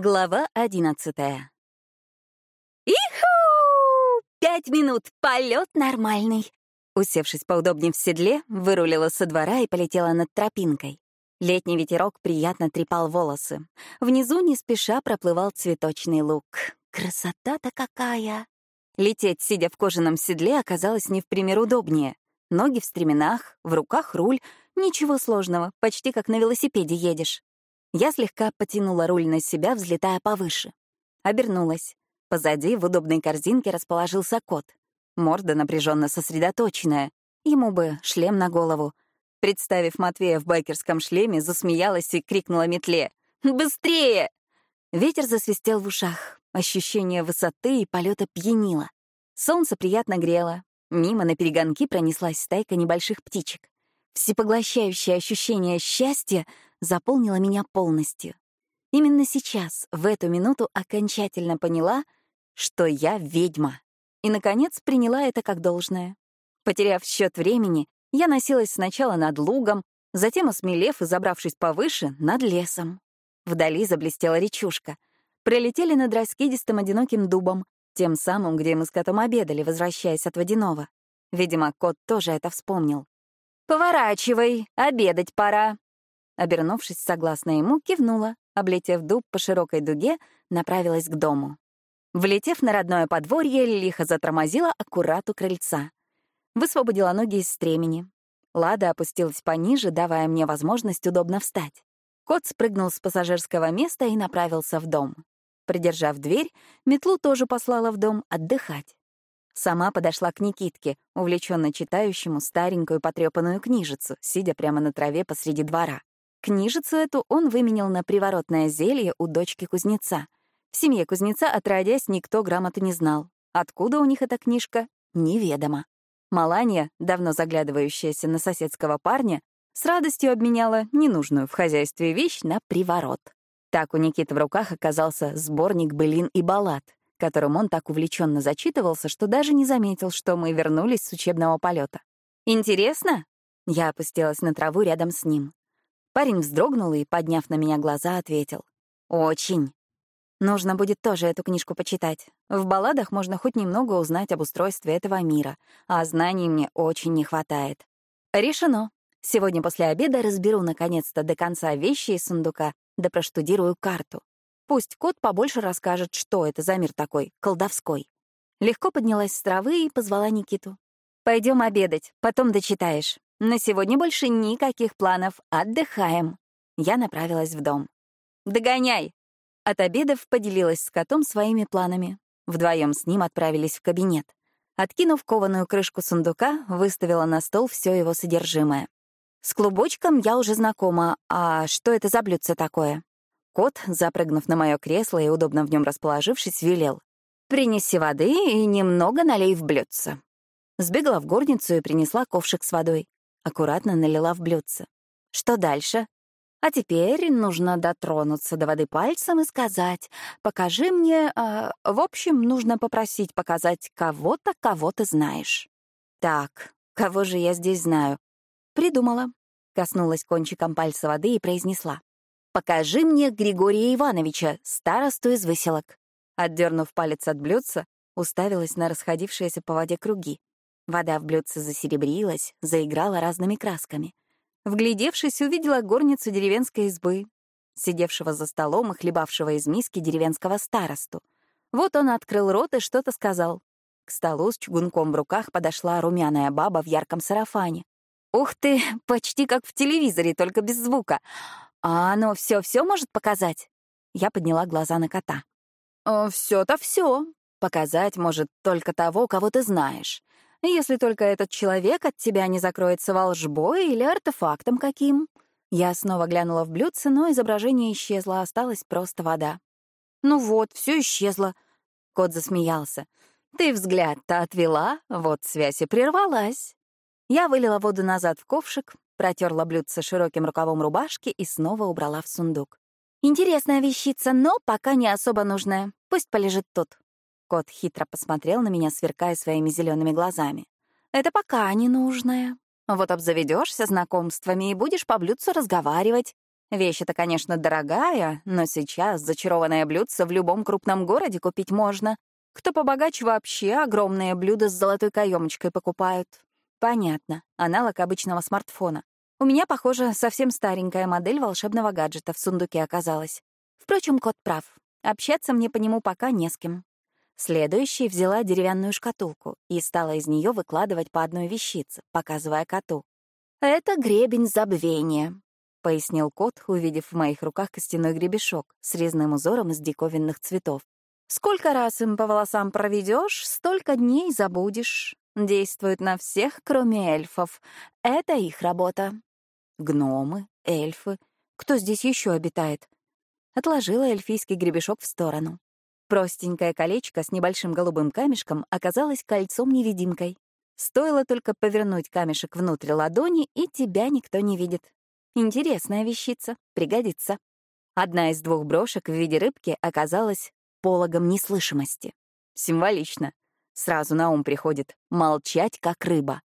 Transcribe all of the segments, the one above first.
Глава одиннадцатая. «Иху! Пять минут, полет нормальный!» Усевшись поудобнее в седле, вырулила со двора и полетела над тропинкой. Летний ветерок приятно трепал волосы. Внизу не спеша проплывал цветочный луг. Красота-то какая! Лететь, сидя в кожаном седле, оказалось не в пример удобнее. Ноги в стременах, в руках руль. Ничего сложного, почти как на велосипеде едешь. Я слегка потянула руль на себя, взлетая повыше. Обернулась. Позади в удобной корзинке расположился кот. Морда напряженно сосредоточенная. Ему бы шлем на голову. Представив Матвея в байкерском шлеме, засмеялась и крикнула метле. «Быстрее!» Ветер засвистел в ушах. Ощущение высоты и полета пьянило. Солнце приятно грело. Мимо на перегонки пронеслась стайка небольших птичек. Всепоглощающее ощущение счастья заполнила меня полностью. Именно сейчас, в эту минуту, окончательно поняла, что я ведьма. И, наконец, приняла это как должное. Потеряв счет времени, я носилась сначала над лугом, затем, осмелев и забравшись повыше, над лесом. Вдали заблестела речушка. Пролетели над раскидистым одиноким дубом, тем самым, где мы с котом обедали, возвращаясь от водяного. Видимо, кот тоже это вспомнил. «Поворачивай, обедать пора», Обернувшись, согласно ему, кивнула, облетев дуб по широкой дуге, направилась к дому. Влетев на родное подворье, лихо затормозила аккурат у крыльца. Высвободила ноги из стремени. Лада опустилась пониже, давая мне возможность удобно встать. Кот спрыгнул с пассажирского места и направился в дом. Придержав дверь, метлу тоже послала в дом отдыхать. Сама подошла к Никитке, увлеченно читающему старенькую потрепанную книжицу, сидя прямо на траве посреди двора. Книжицу эту он выменил на приворотное зелье у дочки кузнеца. В семье кузнеца, отродясь, никто грамоты не знал. Откуда у них эта книжка — неведомо. Маланья, давно заглядывающаяся на соседского парня, с радостью обменяла ненужную в хозяйстве вещь на приворот. Так у Никиты в руках оказался сборник былин и баллад, которым он так увлеченно зачитывался, что даже не заметил, что мы вернулись с учебного полета. «Интересно?» Я опустилась на траву рядом с ним. Парень вздрогнул и, подняв на меня глаза, ответил. «Очень. Нужно будет тоже эту книжку почитать. В балладах можно хоть немного узнать об устройстве этого мира, а знаний мне очень не хватает. Решено. Сегодня после обеда разберу наконец-то до конца вещи из сундука, да проштудирую карту. Пусть кот побольше расскажет, что это за мир такой, колдовской. Легко поднялась с травы и позвала Никиту. Пойдем обедать, потом дочитаешь. На сегодня больше никаких планов. Отдыхаем. Я направилась в дом. Догоняй! От обедов поделилась с котом своими планами. Вдвоем с ним отправились в кабинет. Откинув кованую крышку сундука, выставила на стол все его содержимое. С клубочком я уже знакома, а что это за блюдце такое? Кот, запрыгнув на мое кресло и удобно в нем расположившись, велел. «Принеси воды и немного налей в блюдце». Сбегала в горницу и принесла ковшик с водой аккуратно налила в блюдце. Что дальше? А теперь нужно дотронуться до воды пальцем и сказать «покажи мне...» э, В общем, нужно попросить показать кого-то, кого ты знаешь. Так, кого же я здесь знаю? Придумала. Коснулась кончиком пальца воды и произнесла. «Покажи мне Григория Ивановича, старосту из выселок». Отдернув палец от блюдца, уставилась на расходившиеся по воде круги. Вода в блюдце засеребрилась, заиграла разными красками. Вглядевшись, увидела горницу деревенской избы, сидевшего за столом и хлебавшего из миски деревенского старосту. Вот он открыл рот и что-то сказал. К столу с чугунком в руках подошла румяная баба в ярком сарафане. «Ух ты, почти как в телевизоре, только без звука. А оно все-все может показать?» Я подняла глаза на кота. «Э, «Все-то все. Показать может только того, кого ты знаешь если только этот человек от тебя не закроется волжбой или артефактом каким. Я снова глянула в блюдце, но изображение исчезло, осталась просто вода. «Ну вот, все исчезло», — кот засмеялся. «Ты взгляд-то отвела, вот связь и прервалась». Я вылила воду назад в ковшик, протерла блюдце широким рукавом рубашки и снова убрала в сундук. «Интересная вещица, но пока не особо нужная. Пусть полежит тут». Кот хитро посмотрел на меня, сверкая своими зелеными глазами. «Это пока не нужное. Вот обзаведешься знакомствами и будешь по блюдцу разговаривать. Вещь эта, конечно, дорогая, но сейчас зачарованное блюдце в любом крупном городе купить можно. Кто побогаче вообще огромные блюда с золотой каемочкой покупают. Понятно, аналог обычного смартфона. У меня, похоже, совсем старенькая модель волшебного гаджета в сундуке оказалась. Впрочем, кот прав. Общаться мне по нему пока не с кем. Следующей взяла деревянную шкатулку и стала из нее выкладывать по одной вещице, показывая коту. «Это гребень забвения», — пояснил кот, увидев в моих руках костяной гребешок с резным узором из диковинных цветов. «Сколько раз им по волосам проведешь, столько дней забудешь. Действует на всех, кроме эльфов. Это их работа». Гномы, эльфы. Кто здесь еще обитает? Отложила эльфийский гребешок в сторону. Простенькое колечко с небольшим голубым камешком оказалось кольцом-невидимкой. Стоило только повернуть камешек внутрь ладони, и тебя никто не видит. Интересная вещица, пригодится. Одна из двух брошек в виде рыбки оказалась пологом неслышимости. Символично. Сразу на ум приходит «молчать, как рыба».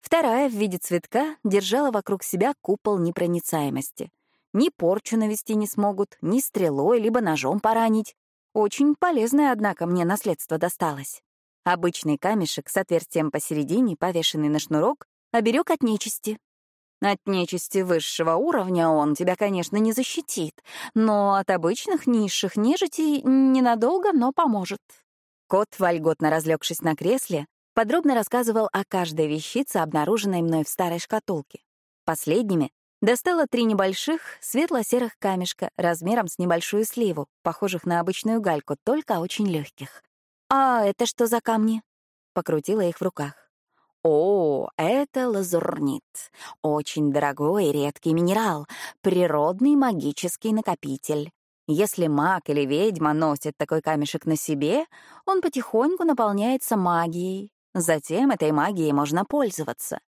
Вторая в виде цветка держала вокруг себя купол непроницаемости. Ни порчу навести не смогут, ни стрелой, либо ножом поранить. Очень полезное, однако, мне наследство досталось. Обычный камешек с отверстием посередине, повешенный на шнурок, оберег от нечисти. От нечисти высшего уровня он тебя, конечно, не защитит, но от обычных низших нежитей ненадолго, но поможет. Кот, вольготно разлегшись на кресле, подробно рассказывал о каждой вещице, обнаруженной мной в старой шкатулке. Последними достала три небольших светло-серых камешка размером с небольшую сливу, похожих на обычную гальку, только очень легких. «А это что за камни?» — покрутила их в руках. «О, это лазурнит. Очень дорогой и редкий минерал, природный магический накопитель. Если маг или ведьма носит такой камешек на себе, он потихоньку наполняется магией, Затем этой магией можно пользоваться.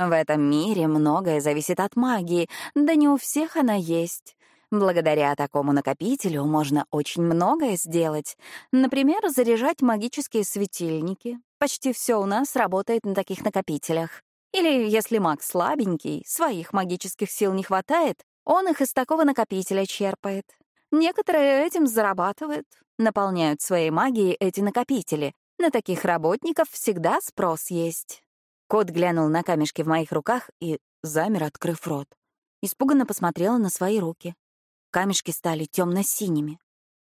В этом мире многое зависит от магии, да не у всех она есть. Благодаря такому накопителю можно очень многое сделать. Например, заряжать магические светильники. Почти все у нас работает на таких накопителях. Или, если маг слабенький, своих магических сил не хватает, он их из такого накопителя черпает. Некоторые этим зарабатывают, наполняют своей магией эти накопители, на таких работников всегда спрос есть. Кот глянул на камешки в моих руках и замер, открыв рот. Испуганно посмотрела на свои руки. Камешки стали темно-синими.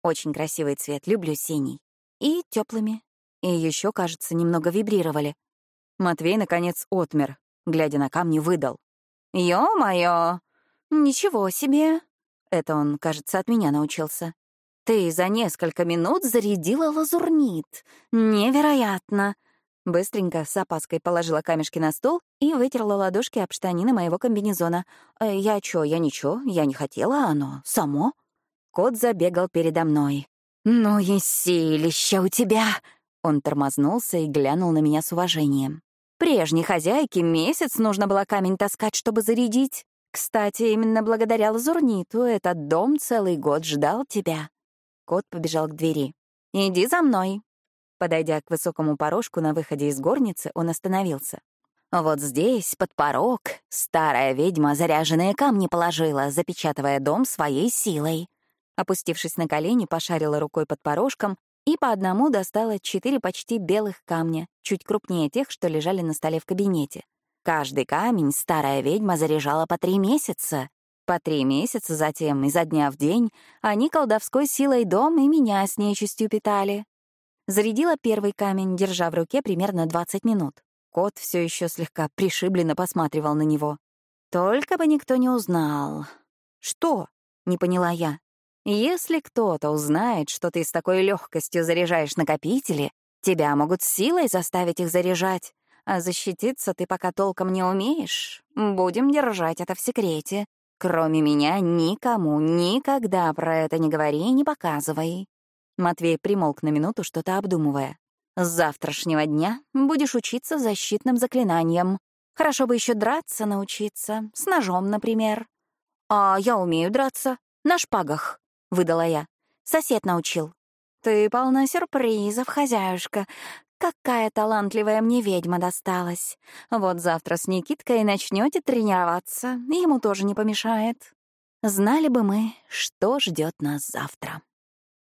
Очень красивый цвет, люблю синий. И теплыми. И еще, кажется, немного вибрировали. Матвей, наконец, отмер, глядя на камни, выдал. «Ё-моё! Ничего себе!» Это он, кажется, от меня научился. Ты за несколько минут зарядила лазурнит. Невероятно!» Быстренько с опаской положила камешки на стол и вытерла ладошки об штанины моего комбинезона. «Э, «Я чё, я ничего, я не хотела, оно само». Кот забегал передо мной. «Ну и силища у тебя!» Он тормознулся и глянул на меня с уважением. «Прежней хозяйке месяц нужно было камень таскать, чтобы зарядить. Кстати, именно благодаря лазурниту этот дом целый год ждал тебя». Кот побежал к двери. «Иди за мной!» Подойдя к высокому порожку на выходе из горницы, он остановился. Вот здесь, под порог, старая ведьма заряженные камни положила, запечатывая дом своей силой. Опустившись на колени, пошарила рукой под порожком и по одному достала четыре почти белых камня, чуть крупнее тех, что лежали на столе в кабинете. Каждый камень старая ведьма заряжала по три месяца, по три месяца затем, изо дня в день, они колдовской силой дом и меня с нечистью питали. Зарядила первый камень, держа в руке примерно 20 минут. Кот все еще слегка пришибленно посматривал на него. Только бы никто не узнал. «Что?» — не поняла я. «Если кто-то узнает, что ты с такой легкостью заряжаешь накопители, тебя могут силой заставить их заряжать, а защититься ты пока толком не умеешь. Будем держать это в секрете. Кроме меня никому никогда про это не говори и не показывай. Матвей примолк на минуту, что-то обдумывая. С завтрашнего дня будешь учиться защитным заклинаниям. Хорошо бы еще драться научиться, с ножом, например. А я умею драться, на шпагах, выдала я. Сосед научил. Ты полна сюрпризов, хозяюшка. Какая талантливая мне ведьма досталась. Вот завтра с Никиткой начнете тренироваться, ему тоже не помешает. Знали бы мы, что ждет нас завтра.